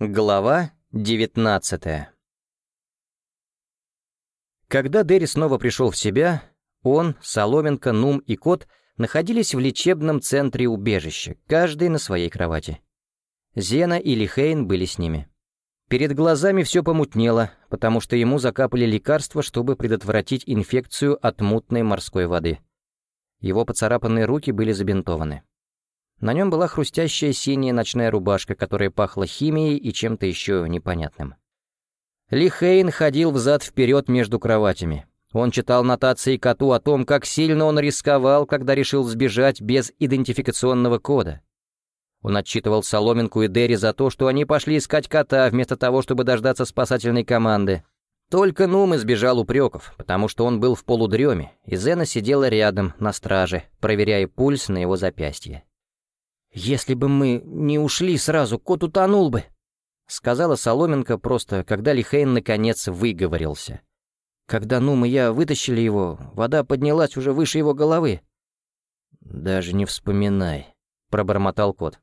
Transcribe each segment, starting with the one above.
Глава 19 Когда Дерри снова пришел в себя, он, Соломенко, Нум и Кот находились в лечебном центре убежища, каждый на своей кровати. Зена и Лихейн были с ними. Перед глазами все помутнело, потому что ему закапали лекарства, чтобы предотвратить инфекцию от мутной морской воды. Его поцарапанные руки были забинтованы. На нем была хрустящая синяя ночная рубашка, которая пахла химией и чем-то еще непонятным. Ли Хейн ходил взад-вперед между кроватями. Он читал нотации коту о том, как сильно он рисковал, когда решил сбежать без идентификационного кода. Он отчитывал Соломинку и Дерри за то, что они пошли искать кота, вместо того, чтобы дождаться спасательной команды. Только Нум избежал упреков, потому что он был в полудреме, и Зена сидела рядом, на страже, проверяя пульс на его запястье. «Если бы мы не ушли сразу, кот утонул бы», — сказала Соломенко просто, когда Лихейн наконец выговорился. Когда Нум и я вытащили его, вода поднялась уже выше его головы. «Даже не вспоминай», — пробормотал кот.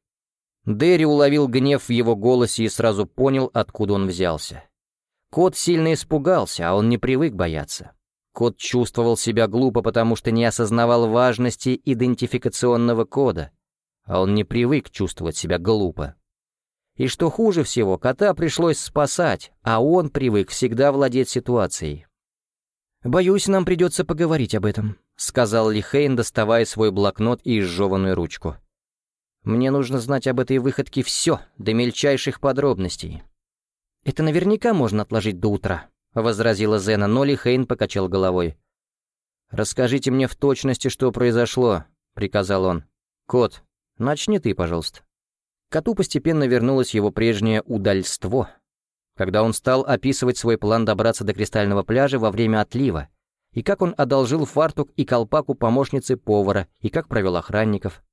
Дерри уловил гнев в его голосе и сразу понял, откуда он взялся. Кот сильно испугался, а он не привык бояться. Кот чувствовал себя глупо, потому что не осознавал важности идентификационного кода, а он не привык чувствовать себя глупо. И что хуже всего, кота пришлось спасать, а он привык всегда владеть ситуацией. «Боюсь, нам придется поговорить об этом», — сказал Лихейн, доставая свой блокнот и изжеванную ручку. «Мне нужно знать об этой выходке все, до мельчайших подробностей». «Это наверняка можно отложить до утра», — возразила Зена, но Лихейн покачал головой. «Расскажите мне в точности, что произошло», — приказал он. «Кот, Начни ты, пожалуйста». Коту постепенно вернулось его прежнее удальство, когда он стал описывать свой план добраться до Кристального пляжа во время отлива, и как он одолжил фартук и колпаку помощницы повара, и как провел охранников.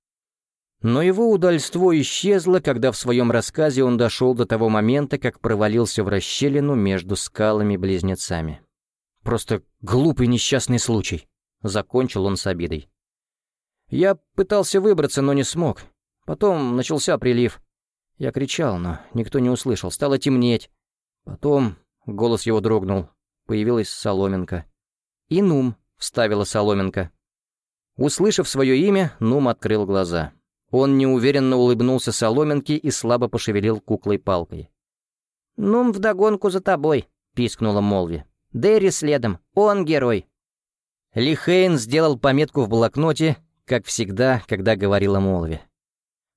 Но его удальство исчезло, когда в своем рассказе он дошел до того момента, как провалился в расщелину между скалами-близнецами. «Просто глупый несчастный случай», — закончил он с обидой. Я пытался выбраться, но не смог. Потом начался прилив. Я кричал, но никто не услышал. Стало темнеть. Потом голос его дрогнул. Появилась Соломенко. «И Нум», — вставила Соломенко. Услышав свое имя, Нум открыл глаза. Он неуверенно улыбнулся Соломенке и слабо пошевелил куклой палкой. «Нум вдогонку за тобой», — пискнула Молви. «Дерри следом, он герой». Лихейн сделал пометку в блокноте как всегда, когда говорила Молви.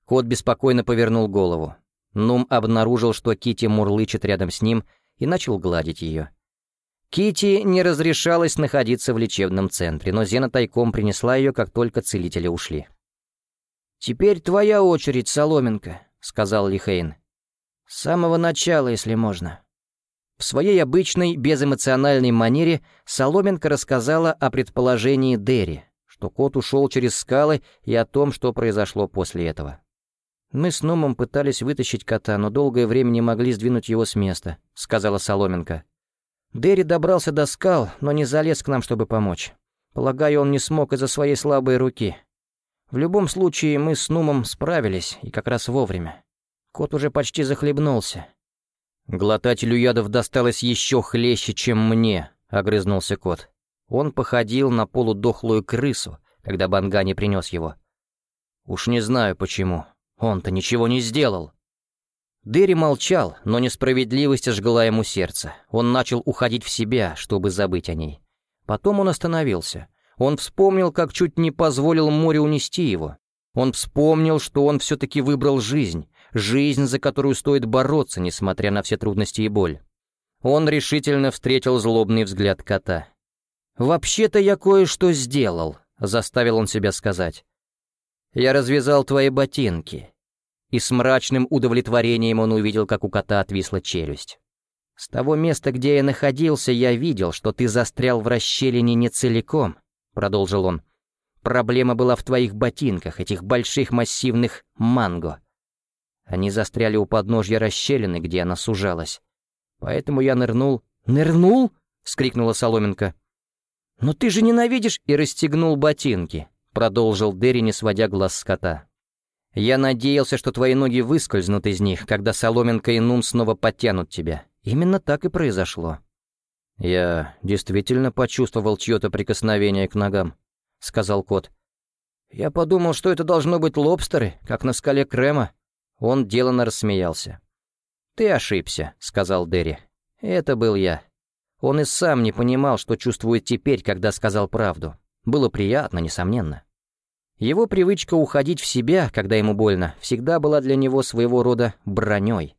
Кот беспокойно повернул голову. Нум обнаружил, что Кити мурлычет рядом с ним, и начал гладить ее. Кити не разрешалось находиться в лечебном центре, но Зена тайком принесла ее, как только целители ушли. «Теперь твоя очередь, Соломенко», — сказал Лихейн. «С самого начала, если можно». В своей обычной, безэмоциональной манере Соломенко рассказала о предположении Дерри, что кот ушел через скалы и о том, что произошло после этого. «Мы с Номом пытались вытащить кота, но долгое время не могли сдвинуть его с места», — сказала Соломенко. «Дерри добрался до скал, но не залез к нам, чтобы помочь. Полагаю, он не смог из-за своей слабой руки. В любом случае, мы с Нумом справились, и как раз вовремя. Кот уже почти захлебнулся». «Глотателю ядов досталось еще хлеще, чем мне», — огрызнулся кот. Он походил на полудохлую крысу, когда Бангани принес его. Уж не знаю почему. Он-то ничего не сделал. Дерри молчал, но несправедливость ожгла ему сердце. Он начал уходить в себя, чтобы забыть о ней. Потом он остановился. Он вспомнил, как чуть не позволил море унести его. Он вспомнил, что он все-таки выбрал жизнь, жизнь, за которую стоит бороться, несмотря на все трудности и боль. Он решительно встретил злобный взгляд кота. «Вообще-то я кое-что сделал», — заставил он себя сказать. «Я развязал твои ботинки». И с мрачным удовлетворением он увидел, как у кота отвисла челюсть. «С того места, где я находился, я видел, что ты застрял в расщелине не целиком», — продолжил он. «Проблема была в твоих ботинках, этих больших массивных манго. Они застряли у подножья расщелины, где она сужалась. Поэтому я нырнул...» «Нырнул?» — скрикнула Соломенко. «Но ты же ненавидишь...» и расстегнул ботинки, продолжил Дерри, не сводя глаз с кота. Я надеялся, что твои ноги выскользнут из них, когда Соломенка и Нум снова подтянут тебя. Именно так и произошло. «Я действительно почувствовал чье-то прикосновение к ногам», — сказал кот. «Я подумал, что это должно быть лобстеры, как на скале Крема». Он деланно рассмеялся. «Ты ошибся», — сказал Дерри. «Это был я». Он и сам не понимал, что чувствует теперь, когда сказал правду. Было приятно, несомненно. Его привычка уходить в себя, когда ему больно, всегда была для него своего рода броней.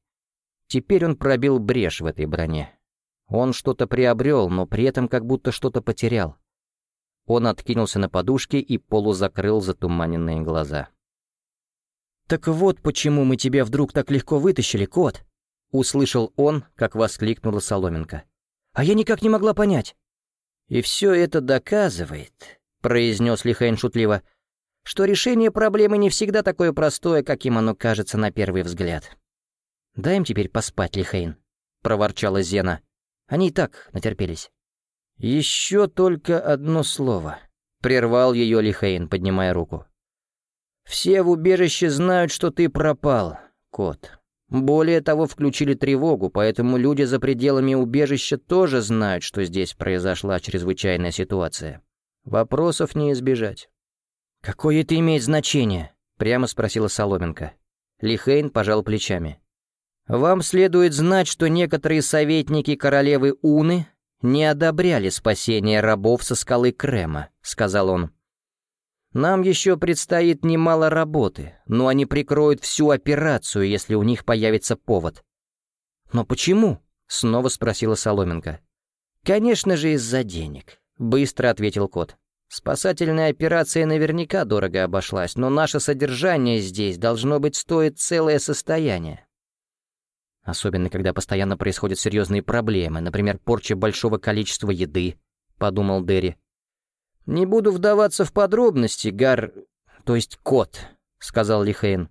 Теперь он пробил брешь в этой броне. Он что-то приобрел, но при этом как будто что-то потерял. Он откинулся на подушке и полузакрыл затуманенные глаза. «Так вот почему мы тебя вдруг так легко вытащили, кот!» Услышал он, как воскликнула Соломенко. «А я никак не могла понять». «И все это доказывает», — произнес Лихейн шутливо, «что решение проблемы не всегда такое простое, каким оно кажется на первый взгляд». «Дай им теперь поспать, Лихейн», — проворчала Зена. Они и так натерпелись. «Еще только одно слово», — прервал ее Лихейн, поднимая руку. «Все в убежище знают, что ты пропал, кот. Более того, включили тревогу, поэтому люди за пределами убежища тоже знают, что здесь произошла чрезвычайная ситуация. Вопросов не избежать». «Какое это имеет значение?» — прямо спросила Соломенко. Лихейн пожал плечами. Вам следует знать, что некоторые советники королевы Уны не одобряли спасение рабов со скалы Крема», — сказал он. «Нам еще предстоит немало работы, но они прикроют всю операцию, если у них появится повод». «Но почему?» — снова спросила Соломенко. «Конечно же из-за денег», — быстро ответил кот. «Спасательная операция наверняка дорого обошлась, но наше содержание здесь должно быть стоит целое состояние. Особенно, когда постоянно происходят серьезные проблемы, например, порча большого количества еды, — подумал Дерри. «Не буду вдаваться в подробности, Гар... то есть кот», — сказал Лихейн.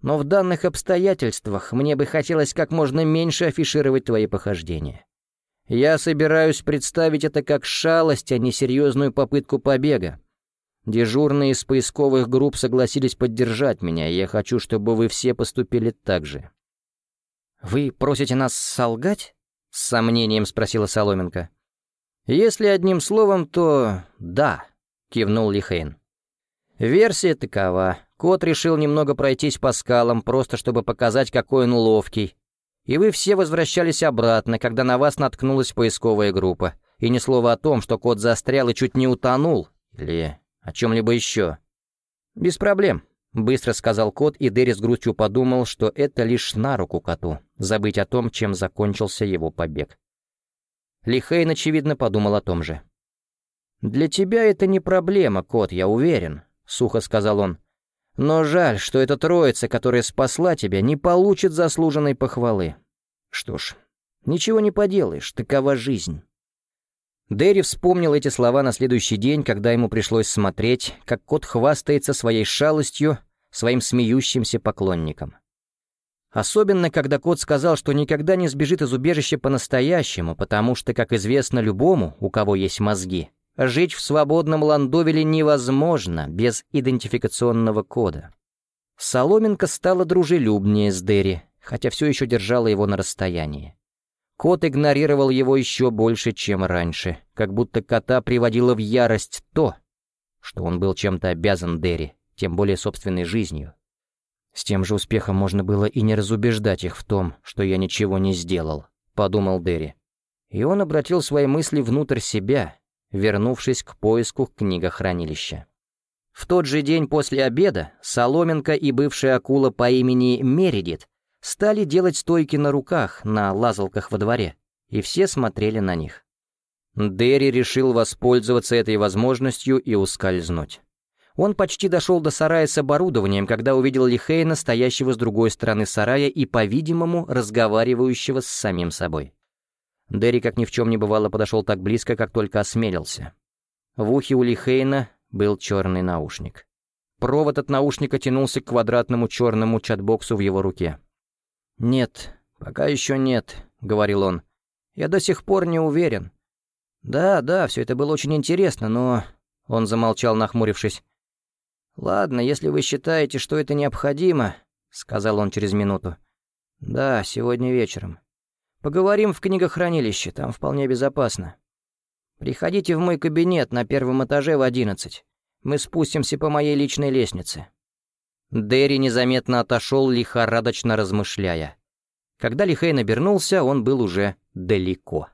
«Но в данных обстоятельствах мне бы хотелось как можно меньше афишировать твои похождения. Я собираюсь представить это как шалость, а не серьезную попытку побега. Дежурные из поисковых групп согласились поддержать меня, и я хочу, чтобы вы все поступили так же». «Вы просите нас солгать?» — с сомнением спросила Соломенко. «Если одним словом, то да», — кивнул Лихейн. «Версия такова. Кот решил немного пройтись по скалам, просто чтобы показать, какой он ловкий. И вы все возвращались обратно, когда на вас наткнулась поисковая группа. И ни слова о том, что кот застрял и чуть не утонул. Или о чем-либо еще. Без проблем. Быстро сказал кот, и Дерри с грустью подумал, что это лишь на руку коту, забыть о том, чем закончился его побег. Лихейн, очевидно, подумал о том же. «Для тебя это не проблема, кот, я уверен», — сухо сказал он. «Но жаль, что эта троица, которая спасла тебя, не получит заслуженной похвалы. Что ж, ничего не поделаешь, такова жизнь». Дерри вспомнил эти слова на следующий день, когда ему пришлось смотреть, как кот хвастается своей шалостью своим смеющимся поклонникам. Особенно, когда кот сказал, что никогда не сбежит из убежища по-настоящему, потому что, как известно любому, у кого есть мозги, жить в свободном Ландовеле невозможно без идентификационного кода. Соломенко стала дружелюбнее с Дерри, хотя все еще держала его на расстоянии. Кот игнорировал его еще больше, чем раньше, как будто кота приводило в ярость то, что он был чем-то обязан Дерри, тем более собственной жизнью. С тем же успехом можно было и не разубеждать их в том, что я ничего не сделал, подумал Дерри. И он обратил свои мысли внутрь себя, вернувшись к поиску книгохранилища. В тот же день после обеда Соломенко и бывшая акула по имени Мередит стали делать стойки на руках на лазалках во дворе, и все смотрели на них. Дерри решил воспользоваться этой возможностью и ускользнуть. Он почти дошел до сарая с оборудованием, когда увидел Лихейна, стоящего с другой стороны сарая и, по-видимому, разговаривающего с самим собой. Дерри, как ни в чем не бывало, подошел так близко, как только осмелился. В ухе у Лихейна был черный наушник. Провод от наушника тянулся к квадратному черному чатбоксу в его руке. «Нет, пока еще нет», — говорил он. «Я до сих пор не уверен». «Да, да, все это было очень интересно, но...» Он замолчал, нахмурившись. «Ладно, если вы считаете, что это необходимо», — сказал он через минуту. «Да, сегодня вечером. Поговорим в книгохранилище, там вполне безопасно. Приходите в мой кабинет на первом этаже в одиннадцать. Мы спустимся по моей личной лестнице». Дерри незаметно отошел, лихорадочно размышляя. Когда Лихейн обернулся, он был уже далеко.